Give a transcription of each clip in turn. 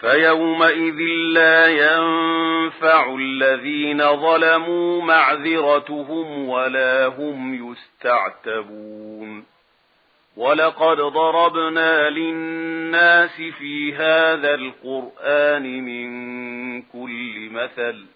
فيومئذ لا ينفع الذين ظلموا معذرتهم ولا هم يستعتبون ولقد ضربنا للناس في هذا القرآن من كل مثل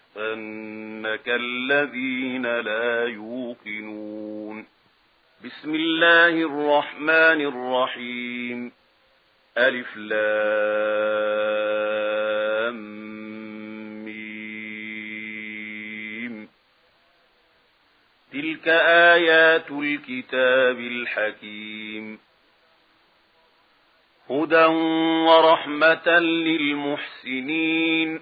أنك الذين لا يوقنون بسم الله الرحمن الرحيم ألف لام ميم تلك آيات الكتاب الحكيم هدى ورحمة للمحسنين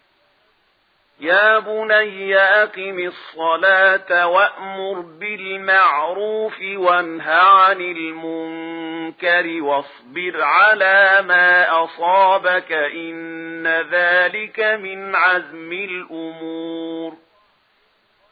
يا بني أقم الصلاة وأمر بالمعروف وانهى عن المنكر واصبر على ما أصابك إن ذلك من عزم الأمور